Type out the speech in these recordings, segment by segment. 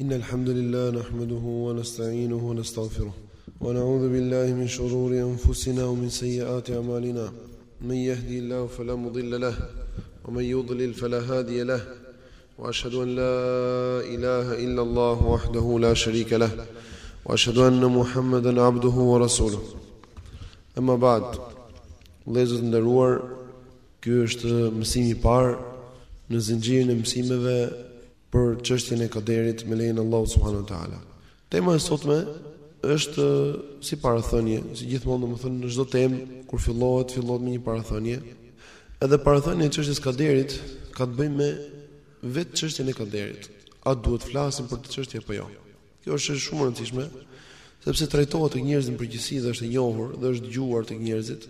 إن الحمد لله نحمده ونستعينه ونستغفره ونعوذ بالله من شرور أنفسنا ومن سيئات عمالنا من يهدي الله فلا مضل له ومن يضلل فلا هادي له وأشهد أن لا إله إلا الله وحده لا شريك له وأشهد أن محمد العبد هو رسوله أما بعد لازد ندرور Ky është mësimi i parë në zinxhirin e mësimeve për çështjen e kaderit me lejen e Allahut subhanuhu teala. Tema e sotme është si parathënie, si gjithmonë domethënë në çdo temë kur fillohet, fillohet me një parathënie. Edhe parathënia e çështjes së kaderit ka të bëjë me vetë çështjen e kaderit. A duhet të flasim për këtë çështje apo jo? Kjo është shumë e rëndësishme, sepse trajtohet tek njerëzit në përgjithësi dhe është e njohur dhe është dëgjuar tek njerëzit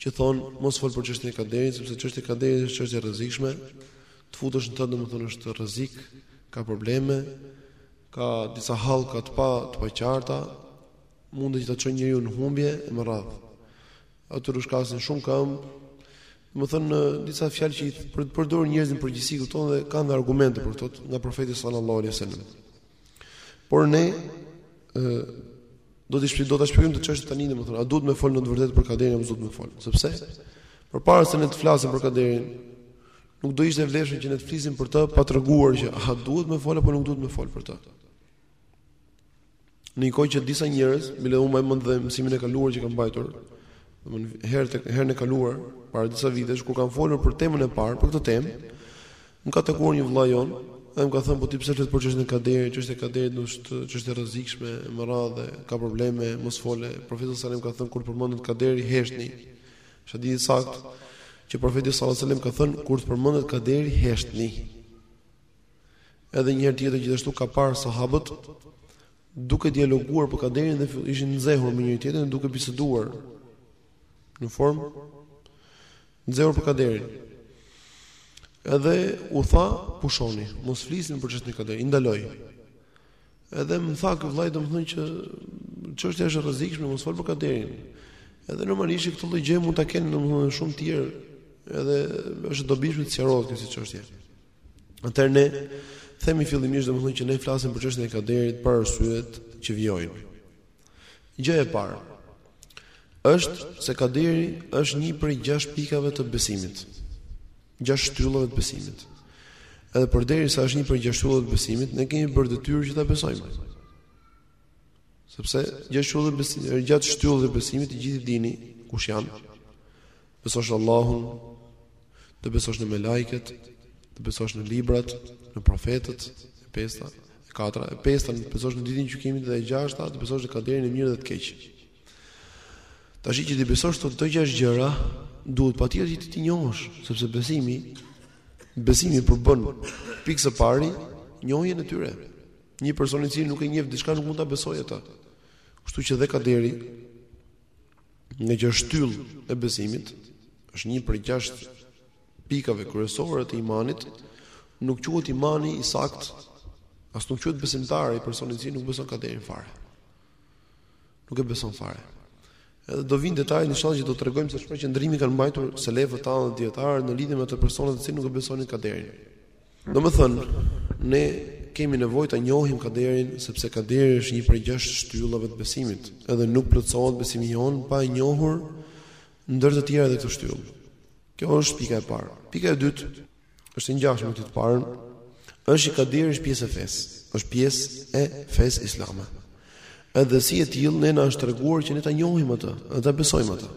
që thonë mos fol për çështjen e kaderit, sepse çështja e kaderit është çështje e rrezikshme. Të futesh në të, domethënë është rrezik, ka probleme, ka disa hallka të pa të paqarta, mund që ta çojë njeriun në humbje e me radhë. Aty rrushkasin shumë këmbë. Domethënë disa fjalë që i përdorin njerëzit në përgjithësi këto dhe kanë dhe argumente për këto nga profeti sallallahu alaihi wasallam. Por ne ë do të shpjegoj do ta shpjegojmë këtë çështje tani domethënë a duhet me fol në të vërtetë për kaderin apo s'duhet me fol sepse përpara se ne të flasim për kaderin nuk do ishte e vlefshme që ne të flisim për të pa treguar që a duhet me fol apo nuk duhet me fol për të. Në një kohë që disa njerëz, mbaj unë mend dhe mësimin e kaluar që kam mbajtur, domethënë herë tek herën e kaluar, para disa vitesh kur kam folur për temën e parë, për këtë temë, më ka takuar një vëlla jonë, dhe më ka thënë po ti pse flet për çështjen e kaderit, çështja e kaderit do është çështje e rrezikshme, me radhë ka probleme, mos fol. Profeti sallallahu alajhi wasallam ka thënë kur përmendet kaderi, heshtni. Është hadith i saktë që profeti sallallahu alajhi wasallam ka thënë kur të përmendet kaderi, heshtni. Edhe një herë tjetër gjithashtu ka parë sahabët duke dialoguar për kaderin dhe ishin nxehur me njëri tjetrin duke biseduar në formë nxehur për kaderin. Edhe u tha pushoni, mos flisni për çështjen e kaderit, i ndaloi. Edhe më tha ky vëllai domethënë që çështja është e rrezikshme, mos fol për kaderin. Edhe normalisht këtë lloj gjë mund ta kenë domethënë shumë të tjerë, edhe është e dobishme të sqarohet kjo si çështje. Atëherë ne themi fillimisht domethënë që ne flasim për çështjen e kaderit për arsyet që vijojnë. Gjëja e parë është se kaderi është një prej gjashtë pikave të besimit. Gjashtë shtyllave të besimit. Edhe përderisa është një prej gjashtë shtyllave të besimit, ne kemi për detyrë që ta besojmë. Sepse gjashtë shtyllat e besimit, gjashtë shtyllat e besimit të gjithë i dini kush janë. Besosh në Allahun, të besosh në melajket, të besosh në librat, në profetët, e pesta, e katra, e pesta, të besosh në ditën e gjykimit dhe e gjashta, të besosh në kaderin e mirë dhe të keq. Tashi që t'i besosh këto gjashtë gjëra, duhet patjetër që ti t'i njohësh, sepse besimi, besimi përbën pikë së pari njohjen e tyre. Një person i cili nuk e njef diçka nuk mund ta besojë atë. Kështu që dhe kaderi, Ngaqë është shtyllë e besimit, është një prej gjashtë pikave kryesore të imanit, nuk quhet imani i saktë, as nuk quhet besimtar ai personi që nuk beson kaderin fare. Nuk e beson fare. Edhe do vijnë detaje inshallah që do tregojmë se çfarë qëndrimi kanë mbajtur selefët tanë dhe dijetarët në lidhje me ata persona të cilët nuk e besonin kaderin. Domethënë, ne kemi nevojë ta njohim kaderin, sepse kaderi është një prej gjashtë shtyllave të besimit, edhe nuk plotësohet besimi jonë pa e njohur ndër të tjera edhe këtë shtyllë. Kjo është pika e parë. Pika e dytë, është e ngjashme me të, të parën, është se kaderi është pjesë e fesë, është pjesë e fesë islame. Edhe si e tillë, ne na është treguar që ne ta njohim atë, edhe ta besojmë atë.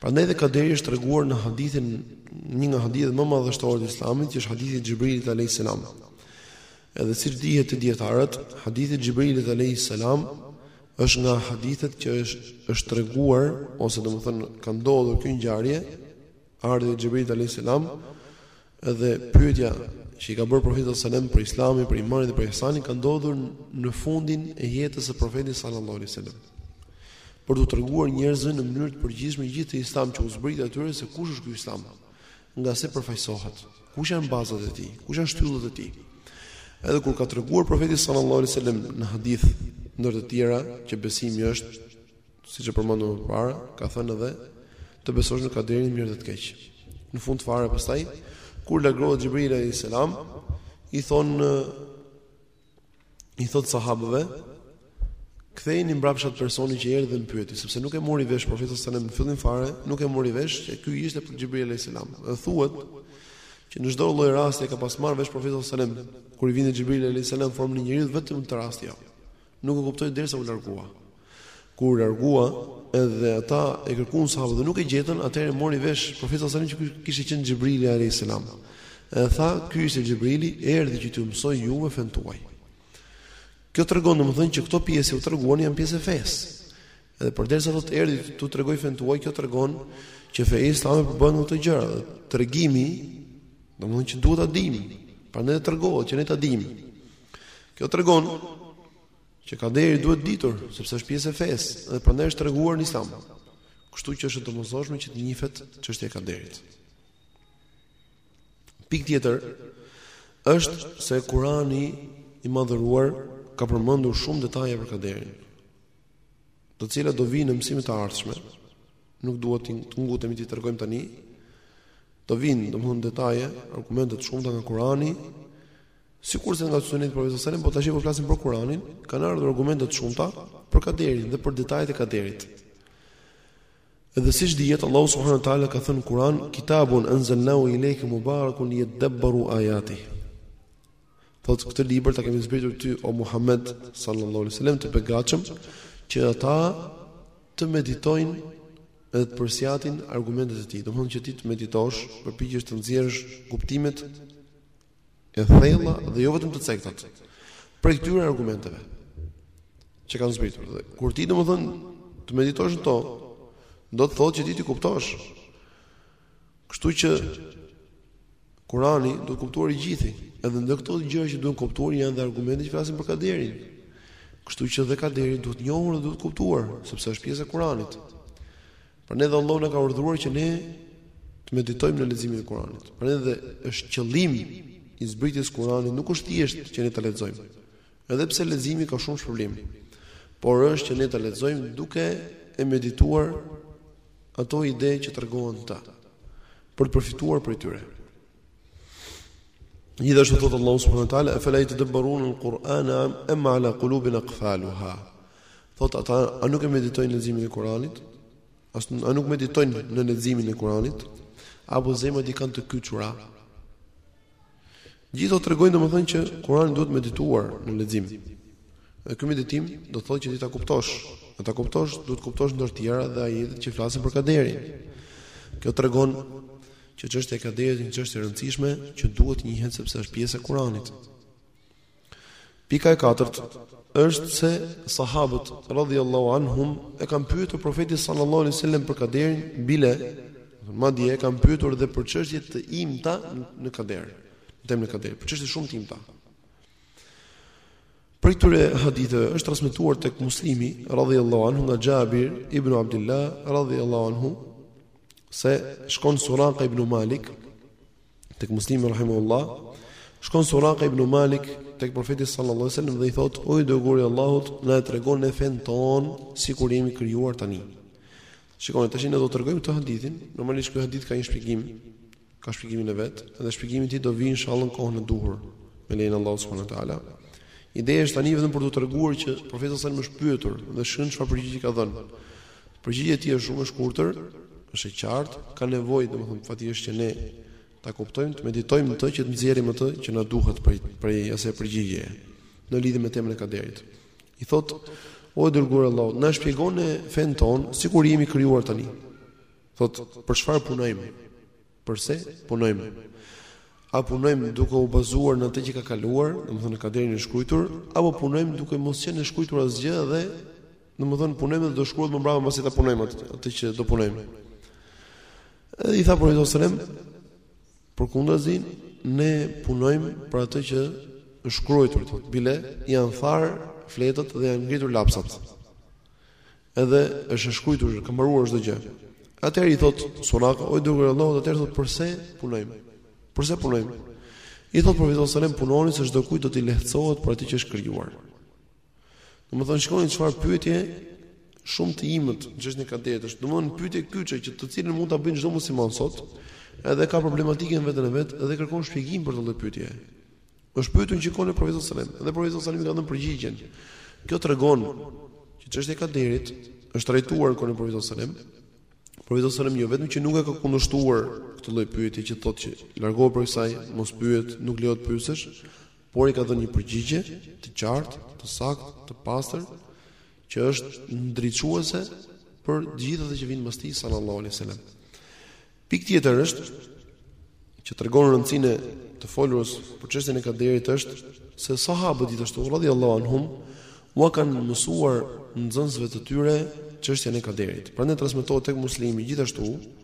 Prandaj dhe kaderi është treguar në hadithin një nga hadithet më madhështore të Islamit, që është hadithi i Xhibrilit alayhis salam. Edhe siç dihet te dijetarët, hadithi i Xhibrilit alayhis salam është nga hadithet që është është treguar ose domethënë ka ndodhur kjo ngjarje, ardhja e Xhibrilit alayhis salam Edhe pyetja që i ka bërë profetit sallallahu alajhi wasallam për Islamin, për imanin dhe për ihsanin ka ndodhur në fundin e jetës së profetit sallallahu alajhi wasallam. Për t'u treguar njerëzve në mënyrë të përgjithshme gjithë atë Islam që u zbriti atyre se kush është ky Islam, nga se përfaqësohet, kush janë bazat e tij, kush janë shtyllat e tij. Edhe kur ka treguar profeti sallallahu alajhi wasallam në hadith ndër të tjera që besimi është siç e përmendëm më parë, ka thënë edhe të besosh në kaderin e mirë dhe të keq. Në fund fare pastaj, kur lagrohet Xhibril alayhis salam, i thon i thotë sahabëve, kthejeni mbrapsht atë personin që erdhi dhe më pyeti, sepse nuk e mori vesh profeti sallallahu alajhi wasallam në fillim fare, nuk e mori vesh që ky ishte për Xhibril alayhis salam. Dhe thuhet që në çdo lloj rasti e ka pas marrë vesh profeti sallallahu alajhi wasallam, kur i vinte Xhibril alayhis salam në formën e njeriut, vetëm atë rast jo. Nuk e kuptoi derisa u largua. Kur u largua, edhe ata e kërkuan sahabët dhe nuk e gjetën, atëherë mori vesh profeti sallallahu alajhi wasallam që kishte qenë Xhibrili alayhis salam. E tha, "Ky ishte Xhibrili, erdhi që t'ju mësojë juve fenë tuaj." Kjo tregon domethënë që këto pjesë që u treguan janë pjesë e fesë. Edhe përderisa thotë erdhi t'u tregojë fenë tuaj, kjo tregon që feja islame përbën këto gjëra. Tregimi, domethënë që duhet ta dimë. Prandaj tregohet që ne ta dimë. Kjo tregon që kaderi duhet ditur sepse është pjesë e fesë dhe prandaj është treguar në Islam. Kështu që është e domosdoshme që të njihet çështja e kaderit. Pikë tjetër është se Kurani i madhëruar ka përmendur shumë detaje për kaderin, të cilat do vijnë në mësimet e ardhshme. Nuk dua të ngutemi t'i tregojmë tani. Do vijnë, domethënë detaje, argumente të shumta nga Kurani Sikurse nga Sunneti i Profetit sallallahu alajhi wasallam, po tash po flasim për Kur'anin, kanë ardhur argumente të shumta për kaderin dhe për detajet e kaderit. Edhe siç dihet Allahu subhanahu wa taala ka thënë Kur'an, "Kitabun anzalnahu ilayka mubarakun liyadabbaru ayati." Thotë këtë libër ta kemi zbritur ty o Muhammed sallallahu alajhi wasallam të begatshëm që ata të meditojnë edhe të përsjatin argumentet e tij. Domethënë që ti të meditosh, përpiqesh të nxjerrësh kuptimet e thella dhe jo vetëm të cektat prej këtyre argumenteve që kanë zbritur. Dhe kur ti domethën të meditosh në to, do të thotë që ti t'i kuptosh. Kështu që Kurani duhet kuptuar i gjithi, edhe ndër këto gjëra që duhen kuptuar janë dhe argumente që flasin për kaderin. Kështu që dhe kaderi duhet njohur dhe duhet kuptuar, sepse është pjesë e Kuranit. Prandaj dhe Allahu na ka urdhëruar që ne të meditojmë në leximin e Kuranit. Prandaj dhe është qëllim i zbritjes Kuranit, nuk është thjesht që ne ta lexojmë. Edhe pse leximi ka shumë shpërblim, por është që ne ta lexojmë duke e medituar ato ide që tregohen në të për të përfituar prej tyre. Gjithashtu thotë Allahu subhanahu wa taala, "E fala yatadabbarun al-Qur'ana am ala qulubin aqfaluha." Thot ata, a nuk e meditojnë leximin e Kur'anit? A nuk meditojnë në leximin e Kur'anit? Apo zemrat i kanë të kyçura? Gjithë këto tregojnë domethënë që Kur'ani duhet medituar në lexim. Dhe ky meditim do thotë që ti ta kuptosh. Dhe ta kuptosh, duhet kuptosh ndër tjera dhe ajetet që flasin për kaderin. Kjo tregon që çështja e kaderit është një çështje e rëndësishme që duhet të njihet sepse është pjesë e Kuranit. Pika e katërt është se sahabët radhiyallahu anhum e kanë pyetur profetin sallallahu alaihi wasallam për kaderin bile madje e kanë pyetur edhe për çështje të imta në kader, në temën kader, për çështje shumë të imta. Prej këtyre haditheve është transmetuar tek Muslimi radhiyallahu anhu nga Jabir ibn Abdullah radhiyallahu anhu se shkon Suraka ibn Malik tek Muslimi rahimahullah shkon Suraka ibn Malik tek profeti sallallahu alaihi wasallam dhe i thotë o i dërguari i Allahut na e trego fenë tonë sikur jemi krijuar tani Shikoni tash ne do tregojmë këtë hadithin, normalisht ky hadith ka një shpjegim, ka shpjegimin e vet, dhe shpjegimi i tij do vijë inshallah në kohën e duhur me lejen e Allahut subhanahu wa taala. Ideja është tani vetëm për t'ju treguar që profeti sallallahu alajhi wasallam është pyetur dhe shihni çfarë përgjigje ka dhënë. Përgjigja e tij është shumë e shkurtër, është e qartë, ka nevojë domethënë faktikisht që ne ta kuptojmë, të meditojmë atë që të nxjerrim atë që na duhet prej prej asaj përgjigjeje në lidhje me temën e kaderit. I thotë, o i dërguar i Allahut, na shpjego neve fenë tonë, sikur jemi krijuar tani. Thotë, për çfarë punojmë? Përse punojmë? A punojmë duke u bazuar në atë që ka kaluar, domethënë kaderin e shkrujtur, apo punojmë duke mos qenë e shkrujtur asgjë dhe, domethënë punojmë dhe do shkruhet më mbrapa masi ta punojmë atë, atë që do punojmë. Edhe i tha profeti salem, Përkundazi, ne punojmë për atë që është shkrujtur thotë. Bile janë tharë fletët dhe janë ngritur lapsat. Edhe është shkrujtur, ka mbaruar çdo gjë. Atëherë i thotë Suraka, o i dërguar i Allahut, atëherë thotë përse punojmë? Përse punojmë? I thotë profeti sallallahu alajhi wasallam, punoni se çdokujt do t'i lehtësohet për atë që është krijuar. Domethënë shikoni çfarë pyetje shumë të imët në çështjen e kaderit. Domthon pyetje kyçe që të cilën mund ta bëjë çdo musliman sot, edhe ka problematikë në veten e vet dhe kërkon shpjegim për këtë lloj pyetje. Është pyetur që në kohën e profetit salem, edhe profeti salem ka dhënë përgjigjen. Kjo tregon që çështja e kaderit është trajtuar në kohën e profetit salem. Profeti salem jo vetëm që nuk e ka kundërshtuar këtë lloj pyetje që thotë që largohu prej kësaj, mos pyet, nuk lejohet të pyesësh, por i ka dhënë një përgjigje të qartë, të saktë, të pastër, që është ndriçuese për të gjithë ata që vijnë mas tij sallallahu alaihi wasallam. Pikë tjetër është që tregon rëndësinë e të folurës për çështjen e kaderit është se sahabët gjithashtu radhiyallahu anhum ua kanë mësuar nxënësve të tyre çështjen e kaderit. Prandaj transmetohet tek Muslimi gjithashtu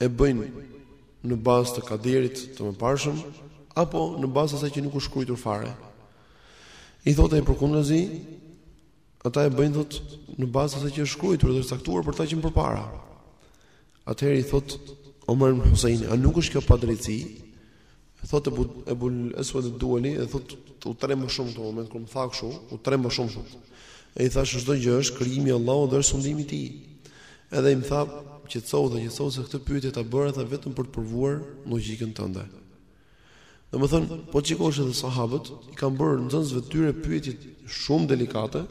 e bëjnë në bazë të kaderit të mëparshëm apo në bazë të asaj që nuk është shkrujtur fare. I thotë ai përkundazi, ata e bëjnë thotë në bazë të asaj që është shkrujtur dhe është caktuar për ta që më përpara. Atëherë i thotë Imran ibn Husajni, a nuk është kjo padrejtësi? Thotë Ebu Ebul Esved ed-Duali e thotë u tremba shumë këtë moment kur më tha kështu u tremba shumë thotë. E i thashë çdo gjë është krijimi i Allahut dhe është sundimi i tij. Edhe ai më tha qetësohu tha qetësohu se këtë pyetje ta bëra tha vetëm për të provuar logjikën tënde. Domethënë, po të shikosh edhe sahabët, i kanë bërë nxënësve të tyre pyetje shumë delikate,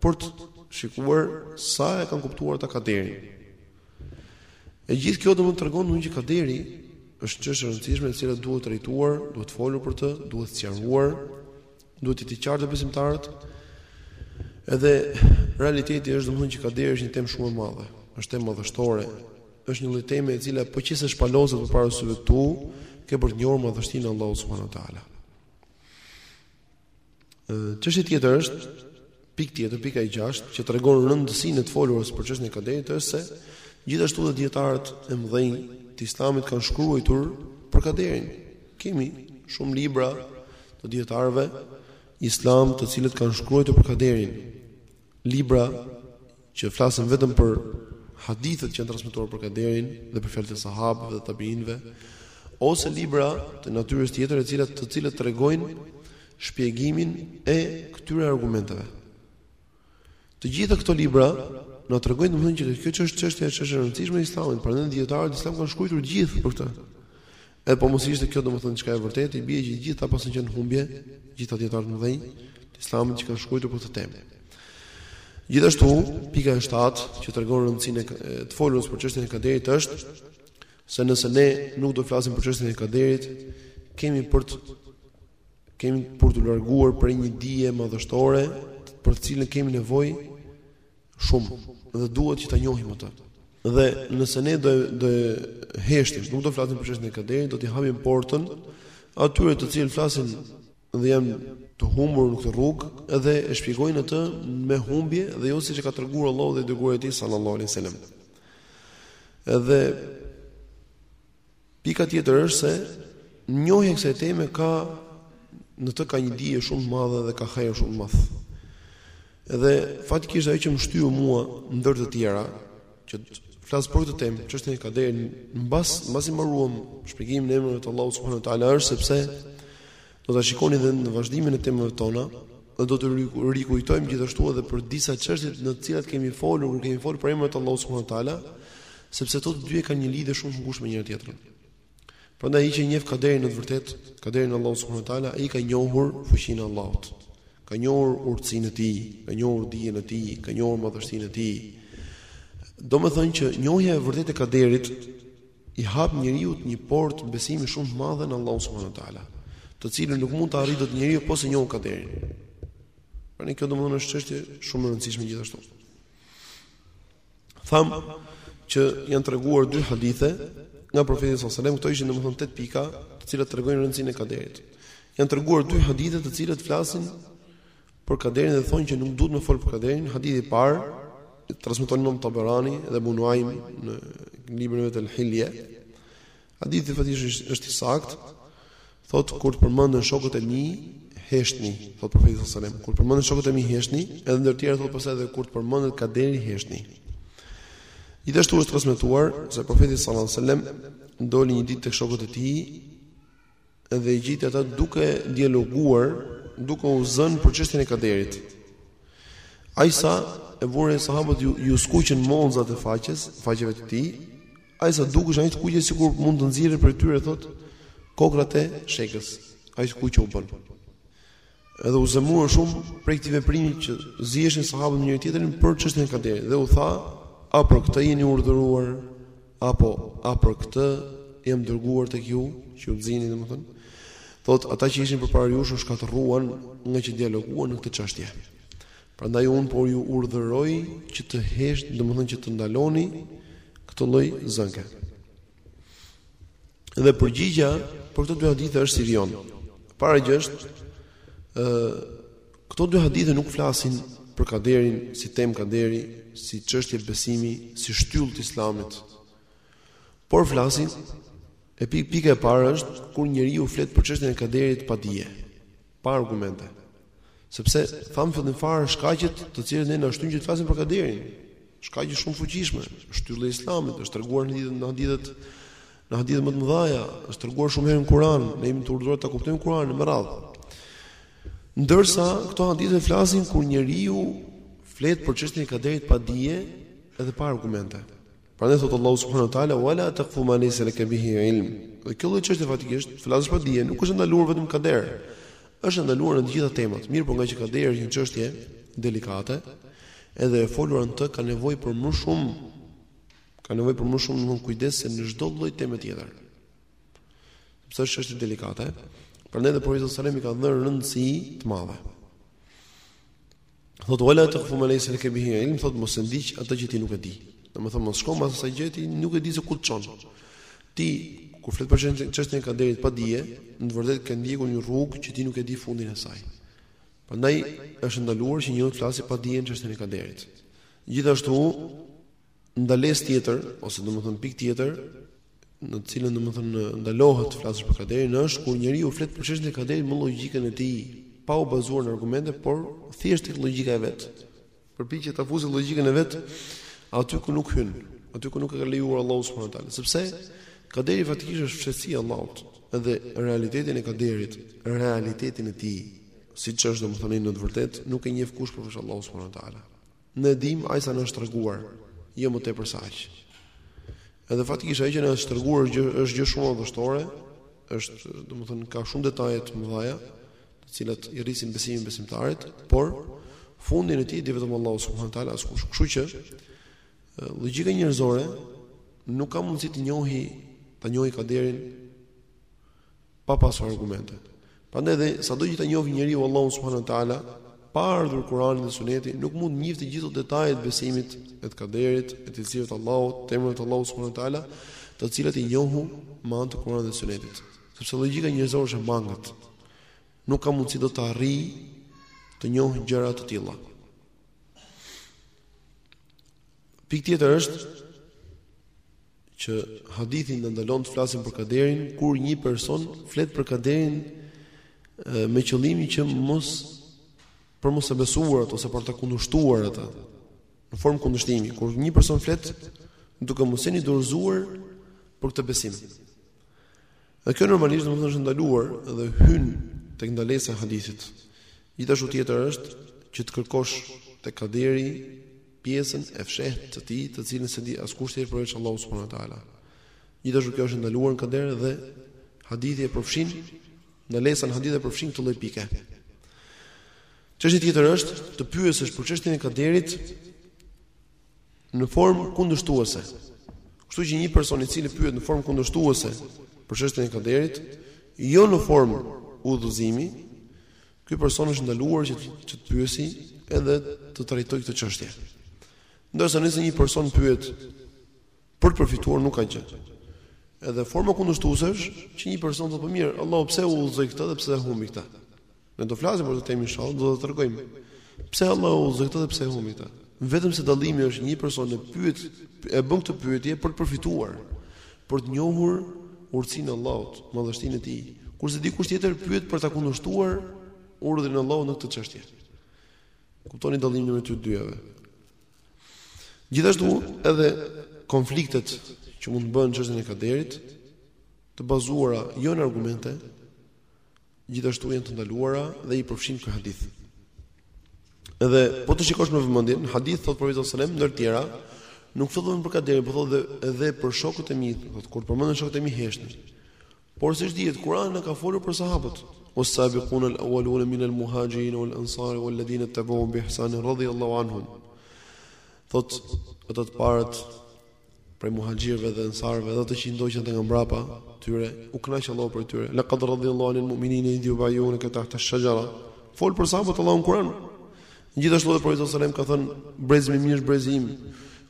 për të shikuar sa e kanë kuptuar ata kaderin. E gjithë kjo domethënë tregon domethënë që kaderi është një çështje e rëndësishme e cila duhet trajtuar, duhet folur për të, duhet sqaruar, duhet të jetë e qartë te besimtarët. Edhe realiteti është domethënë që kaderi është një temë shumë e madhe, është temë madhështore, është një lloj teme e cila po qe se shpaloset përpara syve tu, ke për të njohur madhështinë e Allahut subhanuhu teala. Çështja tjetër është pikë tjetër, pika e 6, që tregon rëndësinë e të folurit për çështjen e kaderit është se gjithashtu dhe dijetarët e mëdhenj të Islamit kanë shkruajtur për kaderin. Kemi shumë libra të dijetarëve islam të cilët kanë shkruajtur për kaderin. libra që flasin vetëm për hadithet që janë transmetuar për kaderin dhe për fjalët e sahabëve dhe tabiinëve ose libra të natyrës tjetër e cila të cilët tregojnë shpjegimin e këtyre argumenteve. Të gjitha këto libra na tregojnë domethënë që kjo çështja është çështje e rëndësishme e Islamit, prandaj dijetarët islam kanë shkruajtur gjithë për këtë. Edhe po mos ishte kjo domethënë diçka e vërtetë, i bie që gjithë të paskan qenë në humbje, gjithë ata dijetarë të mëdhenj, të Islamit që kanë shkruajtur për këtë temë. Gjithashtu, pika e 7 që tregon rëndësinë e të folurit për çështjen e kaderit është se nëse ne nuk do flasim për çështjen e kaderit, kemi për të kemi për t'u larguar prej një dije madhështore për të cilën kemi nevojë shumë dhe duhet që ta njohim atë. Dhe nëse ne do do heshtim, nuk do flasim për çështjen e kaderit, do t'i hapim portën atyre të cilët flasin dhe janë të humbur në këtë rrugë dhe e shpjegojnë atë me humbje dhe jo siç e ka treguar Allahu dhe i dërguari i tij sallallahu alaihi wasallam. Edhe Pika tjetër është se njohja e kësaj teme ka në të ka një dije shumë të madhe dhe ka hajër shumë të madh. Edhe faktikisht ajo që më shtyu mua ndër të tjera, që të flas për këtë temë, çështjen e kaderit, mbas mbasi mbaruam shpjegimin e emrave të Allahut subhanahu wa taala është sepse Do ta shikoni dhe në vazhdimin e temave tona dhe do të rikujtojmë gjithashtu edhe për disa çështje në të cilat kemi folur kur kemi folur për emrat e Allahut subhanahu wa taala, sepse ato të dyja kanë një lidhje shumë të ngushtë me njëra tjetrën. Prandaj ai që njeh kaderin në të vërtetë, kaderin e Allahut subhanahu wa taala, ai ka njohur fuqinë e Allahut. Ka njohur urtësinë e tij, ka njohur dijen e tij, ka njohur madhështinë e tij. Domethënë që njohja e vërtetë e kaderit i hap njeriut një portë besimi shumë të madhe në Allahun subhanahu wa taala, të cilën nuk mund ta arrijë dot njeriu po s'e njohu kaderin. Prandaj kjo domethënë është çështje shumë e rëndësishme gjithashtu. Tham që janë treguar dy hadithe nga profeti sallallahu alajhi wasallam, këto ishin domethënë tetë pika, të cilat tregojnë rëndësinë e kaderit. Janë treguar dy hadithe të cilat flasin Për kaderin dhe thonë që nuk duhet me folë për kaderin, hadithi i parë, e transmeton Imam Taberani dhe Ebu Nuajm në librin e vet El Hilje. Hadithi faktikisht është i saktë. Thotë kur të përmenden shokët e mi, heshtni, thotë profeti sallallahu alajhi wasallam. Kur përmenden shokët e mi, heshtni, edhe ndër të tjera thotë pastaj edhe kur të përmendet kaderi, heshtni. Gjithashtu është transmetuar se profeti sallallahu alajhi wasallam doli një ditë tek shokët e tij dhe i gjeti ata duke dialoguar, duke u zënë për çështjen e kaderit. Aq sa e vunë re sahabët ju, ju skuqën mollzat e faqes, faqeve të tij. Aq sa dukesh aq të kuqe sikur mund të nxirrje prej tyre thot kokrrat e shegës. Aq të kuqe u bën. Edhe u zemërua shumë prej këtij veprimi që ziheshin sahabët me njëri tjetrin për çështjen e kaderit dhe u tha, a për këtë jeni urdhëruar apo a për këtë jam dërguar tek ju, që ju zini domethënë. Thot ata që ishin përpara jush u shkatërruan ngaqë dialoguan në këtë çështje. Prandaj un po ju urdhëroj që të hesht, domethënë që të ndaloni këtë lloj zënke. Dhe përgjigja për këto dy hadithe është si vijon. Para gjë është, ë këto dy hadithe nuk flasin për kaderin si tem kaderi, si çështje besimi, si shtyllë të islamit. Por flasin e pika e parë është kur njeriu flet për çështjen e kaderit pa dije. Pa argumente. Sepse thamë fillim fare shkaqet të cilat ne na shtyn që të flasim për kaderin. Shkaqe shumë të fuqishme, shtyllë e Islamit, është treguar në ditët në hadithet në hadithe më të mëdhaja, është treguar shumë herë në Kur'an, ne jemi të urdhëruar ta kuptojmë Kur'anin e me radhë. Ndërsa këto hadithe flasin kur njeriu flet për çështjen e kaderit pa dije edhe pa argumente. Prandaj thotë Allahu subhanahu wa taala wala taqfu ma laysa laka bihi ilm. Dhe kjo lloj çështje faktikisht, të flasësh pa dije, nuk është e ndaluar vetëm në kader. Është e ndaluar në të gjitha temat. Mirëpo ngaqë kaderi është një çështje delikate, edhe e folura në të ka nevojë për më shumë ka nevojë për më shumë kujdes se në çdo lloj teme tjetër. Sepse është çështje delikate, prandaj edhe profeti sallallahu alajhi wasallam i ka dhënë rëndësi të madhe. Thot wala taqfu ma laysa laka bihi ilm, thot mos e ndiq atë që ti nuk e di. Domethënë mos shko mbas asaj që ti nuk e di se ku të çon. Ti kur flet për çështjen e kaderit pa dije, në të vërtetë ke ndjekur një rrugë që ti nuk e di fundin e saj. Prandaj është ndaluar që njeriu të flasë pa dije në çështjen e kaderit. Gjithashtu ndalesë tjetër ose domethënë pikë tjetër në të cilën domethënë ndalohet të flasësh për kaderin është kur njeriu flet për çështjen e kaderit me logjikën e tij, pa u bazuar në argumente, por thjesht tek logjika e vet. Përpiqet ta fusë logjikën e vet aty ku nuk hyn, aty ku nuk e ka lejuar Allahu subhanahu wa taala, sepse kaderi faktikisht është fshehtësi e Allahut dhe realitetin e kaderit, realitetin e tij, siç është domethënë në të vërtetë, nuk e njeh kush përveç Allahu subhanahu wa taala. Ne dimë aq sa na është treguar, jo më tepër se aq. Edhe faktikisht ajo që na është treguar është gjë shumë madhështore, është, domethënë ka shumë detaje të mëdhaja, të cilat i rrisin besimin e besimtarit, por fundin e tij e di vetëm Allahu subhanahu wa taala askush. Kështu që logjika njerëzore nuk ka mundësi të njohë ta njohë kaderin pa pasur argumente. Prandaj dhe sado që ta njohë njeriu Allahun subhanahu wa taala, pa ardhur Kur'ani dhe Suneti, nuk mund të njihte gjithë detajet e besimit, e të kaderit, e të cilësive të Allahut, të emrave të Allahut subhanahu wa taala, të cilat i njohu me anë të Kur'anit dhe Sunetit. Sepse logjika njerëzore është e mangët. Nuk ka mundësi do të arrijë të njohë gjëra të tilla. Pikë tjetër është që hadithi na ndalon të flasim për kaderin kur një person flet për kaderin me qëllimin që mos për mos ta besuar atë ose për ta kundërshtuar atë në formë kundërshtimi kur një person flet duke mos qenë i dorëzuar për këtë besim Dhe kjo normalisht domethënë është ndaluar dhe hyn tek ndalesa e hadithit. Gjithashtu tjetër është që të kërkosh te kaderi pjesën e fshehtë të tij, të cilën s'e di askush tjetër përveç Allahut subhanahu wa taala. Gjithashtu kjo është ndaluar në kader dhe hadithi e përfshin ndalesa në hadith e përfshin këtë lloj pike. Çështja tjetër është të pyesësh për çështjen e kaderit në formë kundërshtuese. Kështu që një person i cili pyet në formë kundërshtuese për çështjen e kaderit, jo në formë udhëzimi, ky person është ndaluar që të pyesi edhe të trajtojë këtë çështje. Ndërsa nëse një person pyet për të përfituar nuk ka gjë. Edhe forma kundërshtuese është që një person thotë po mirë, Allahu pse e udhëzoi këtë dhe pse e humbi këtë. Ne do flasim për këtë temë inshallah, do ta tregojmë pse Allahu e udhëzoi këtë dhe pse e humbi këtë. Vetëm se dallimi është një person e pyet e bën këtë pyetje për të përfituar, për të njohur urtësinë e Allahut, madhështinë e tij. Kurse dikush tjetër pyet për ta kundërshtuar urdhrin e Allahut në këtë çështje. Kuptoni dallimin e të dyjave. Gjithashtu edhe konfliktet që mund të bëhen në çështjen e kaderit të bazuara jo në argumente, Gjithashtu janë të ndaluara dhe i përfshin ky hadith. Edhe po të shikosh me vëmendje, në hadith thot profeti sallallahu alajhi wasallam ndër tjera, nuk flet vetëm për kaderin, por thotë edhe për shokët e mi, thotë kur përmenden shokët e mi heshtni. Por siç dihet, Kurani na ka folur për sahabët. Was sabiqun al awwalun min al muhajirin wal ansar wal ladina tabu'u bi ihsan radiyallahu anhum. Thot ata të parët prej muhaxhirëve dhe ensarëve dhe ato që i ndoqën ata nga mbrapa tyre u kënaq Allahu prej tyre laqad radiyallahu anil mu'minina idh yubayi'unaka tahta ash-shajara fol për sahabët Allahu në Kur'an gjithashtu edhe profeti sallallahu alajhi wasallam ka thënë brezi më i mirë brezi im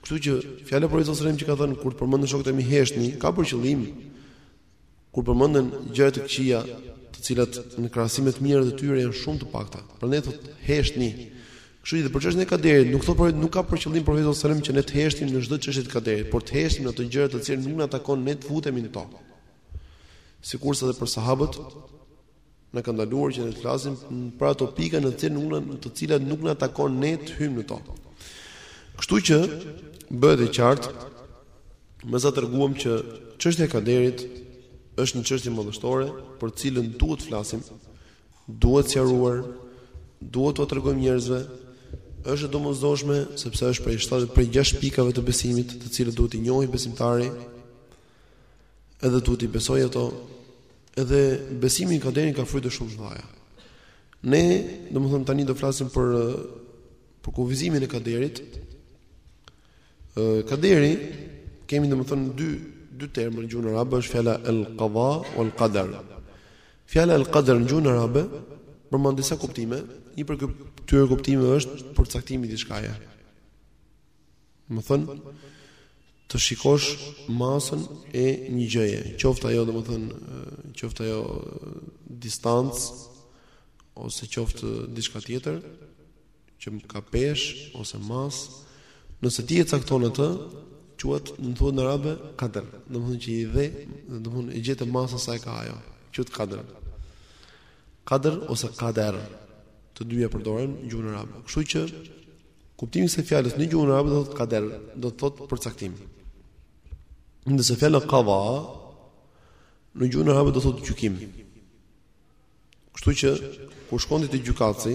kështu që fjala e profetit sallallahu alajhi wasallam që ka thënë kur të përmenden shokët e mi heshtni ka për qëllim kur përmenden gjëra të këqija, të cilat në krahasim me të mirat e tyre janë shumë të pakta. Prandaj thot heshtni. Kështu që për çështjen e kaderit, nuk nuk ka për qëllim profeti sallallahu alajhi wasallam që ne të heshtim në çdo çështje të kaderit, por të heshtim në ato gjëra të cilat nuk na takon ne të futemi në to. Sikurse edhe për sahabët, Na ka ndaluar që ne të flasim për ato pika në të cilat në të cilat nuk na takon ne të hyjmë në to. Kështu që bëhet e qartë me sa treguam që çështja e kaderit është një çështje madhështore për të cilën duhet të flasim, duhet sqaruar, duhet t'u tregojmë njerëzve është e domosdoshme sepse është prej 6 prej 6 pikave të besimit, të cilat duhet t'i njohë besimtari edhe duhet t'i besojë ato Edhe besimi në kaderin ka fryte shumë të mëdha. Ne, domethënë tani do flasim për për përkufizimin e kaderit. Ë kaderi kemi domethënë dy dy terma në gjuhën arabe, është fjala al-qada wal-qadar. Fjala al-qadar në gjuhën arabe përmban disa kuptime. Një prej këtyre kuptimeve është përcaktimi i diçkaje. Domethënë, të shikosh masën e një gjëje, qoftë ajo domethënë, qoftë ajo distancë, ose qoftë diçka tjetër, që ka peshë, ose masë, nëse ti e cakton atë, quhet, në thuhet në arabe, kader, domethënë që i dhe, domethënë, e gjete masën sa e ka ajo, quhet kadr, kadr ose kader, të dyja përdoren, në gjuhën arabe, kështu që, Kuptimi i fjalës në gjuhën arabe do të thotë kader, do të thotë përcaktim. Kurse fjala qada në gjuhën arabe do të thotë gjykim. Kështu që kur shkon ti te gjykatësi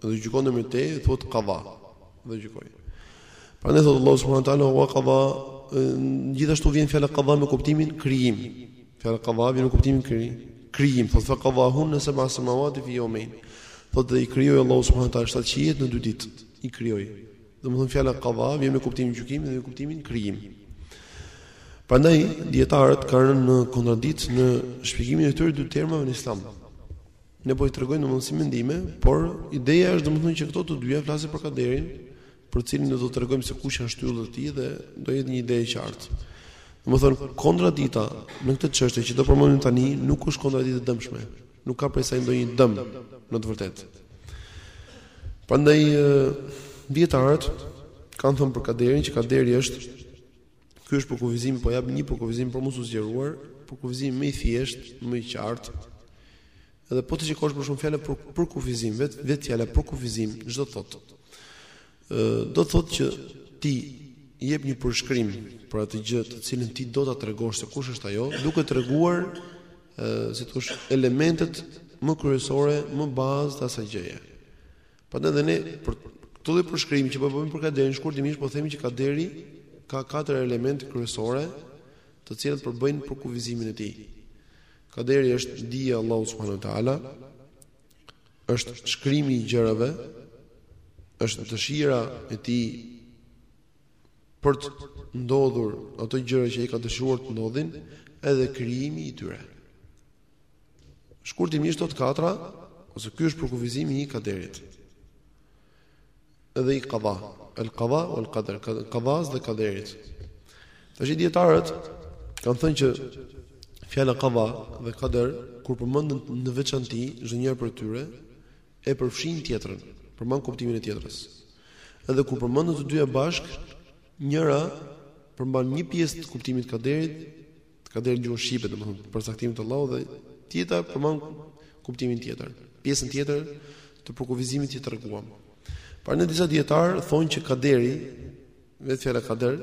dhe gjykon me te, thotë qada dhe gjykoi. Prandaj thotë Allahu subhanahu wa taala wa qada gjithashtu vjen fjala qada me kuptimin krijim. Fjala qadha vjen me kuptimin kri, krijim, thotë fa qadhahunna seb'a samawatin fi yawmejn. Thotë dhe i krijoi Allahu subhanahu wa taala shtatë qiejt në dy ditë. I krijoi. Domethënë fjala qadha vjen me kuptimin gjykim dhe me kuptimin krijim. Prandaj dijetarët kanë rënë në kontradiktë në shpjegimin e këtyre dy termave në Islam. Ne po i tregojmë si mendime, por ideja është domethënë që këto të dyja flasin për kaderin, për të cilin ne do të tregojmë se kush janë shtyllat e tij dhe do jetë një ide e qartë. Domethënë, kontradikta në këtë çështje që do përmendim tani nuk është kontradiktë e dëmshme. Nuk ka prej saj ndonjë dëm në të vërtetë. Prandaj dijetarët kanë thënë për kaderin që kaderi është ky është përkufizimi, po jap një përkufizim për mos u zgjeruar, përkufizimi më i thjeshtë, më i qartë. Edhe po të shikosh për shembull fjala përkufizim, vet vet fjala përkufizim ç'do të thotë. Ë do të thotë që ti jep një përshkrim për atë gjë të cilën ti do ta tregosh se kush është ajo, duke treguar ë si të thuash elementet më kryesore, më bazë të asaj gjëje. Prandaj dhe ne për këtë lloj përshkrimi që po bëjmë për kaderin shkurtimisht po themi që kaderi ka katër elemente kryesore të cilët përbëjnë përkufizimin e tij. Kaderi është dija e Allahut subhanahu wa taala, është shkrimi i gjërave, është dëshira e tij për të ndodhur ato gjëra që ai ka dëshiruar të ndodhin, edhe krijimi i tyre. Shkurtimisht këto katra, ose ky është përkufizimi i kaderit. dhe i qada, el qada wal qadar, qadas dhe qaderit. Tashi dijetarët kanë thënë që fjala qada dhe qader kur përmendën në veçanti çdo njëra prej tyre e përfshin tjetrën, përmban kuptimin e tjetrës. Edhe kur përmendën të dyja bashk, njëra përmban një pjesë të kuptimit të qaderit, Të kaderit në gjuhën shqipe, domethënë, përcaktimit të Allahut dhe tjetra përmban kuptimin tjetër, pjesën tjetër të përkufizimit që treguam. Prandaj disa dijetarë thonë që kaderi, vetë fjala kader,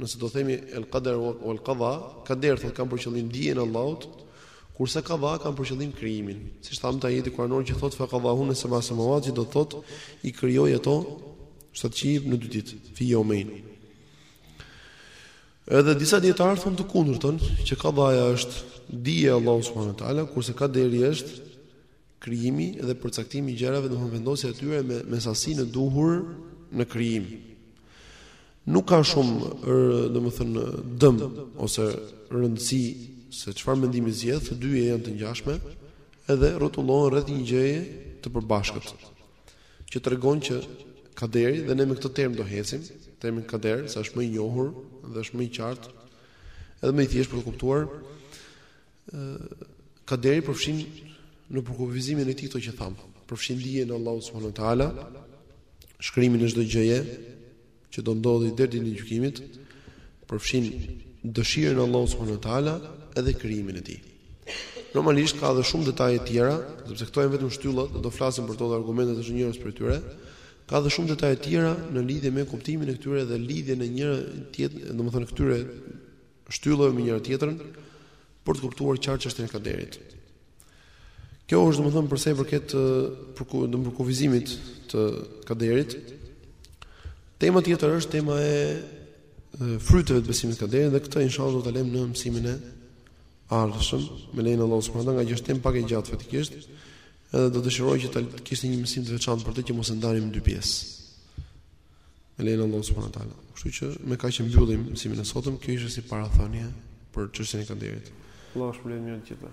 nëse do themi el kader wal kada, kader thotë kam për qëllim dijen e Allahut, kurse kada kam për qëllim krijimin. Siç thamë te ajeti kuranor që thotë fe kadahunne seb'a semavat që do thotë i krijoi ato, shtatë qiej në dy ditë, fi jeumejn. Edhe disa dijetarë thonë të kundërtën, që kadaja është dija e Allahut subhanahu wa taala, kurse kaderi është krijimi dhe përcaktimi i gjërave, domethënë vendosja e tyre me me sasinë e duhur në krijim. Nuk ka shumë, domethënë, dëm ose rëndësi se çfarë mendimi zgjedh, të dyja janë të ngjashme, edhe rrotullohen rreth një gjëje të përbashkët. që tregon që kaderi dhe ne me këtë term do ecim, termin kader, se është më i njohur dhe është më i qartë, edhe më i thjeshtë për t'u kuptuar, kaderi përfshin në përkufizimin e tij këto që thamë, përfshin dijen e Allahut subhanuhu teala, shkrimin e çdo gjëje, që do ndodhi deri ditën e gjykimit përfshin dëshirën e Allahut subhanahu wa taala edhe krijimin e tij. Normalisht ka edhe shumë detaje të tjera, sepse këto janë vetëm shtyllat, do flasim për to dhe argumentet e çdo njërës prej tyre. Ka edhe shumë detaje të tjera në lidhje me kuptimin e këtyre dhe lidhjen me njëra-tjetrën, domethënë këtyre shtyllave me njëra tjetrën për të kuptuar qartë çështjen e kaderit. Kjo është domethënë për sa i përket përkufizimit të kaderit. Tema tjetër është tema e fryteve të besimit të kaderit dhe këtë inshallah do ta lëmë në mësimin e ardhshëm me lejen e Allahut subhanahu ngaqë është temë pak e gjatë faktikisht. Edhe do dëshiroja që të kishte një mësim të veçantë për të që mos e ndajmë në dy pjesë. me lejen e Allahut subhanahu taala. Kështu që me kaq e mbyllim mësimin e sotëm, kjo ishte si parathënie për çështjen e kaderit. Allahu ju shpërbleftë mirë të gjithëve.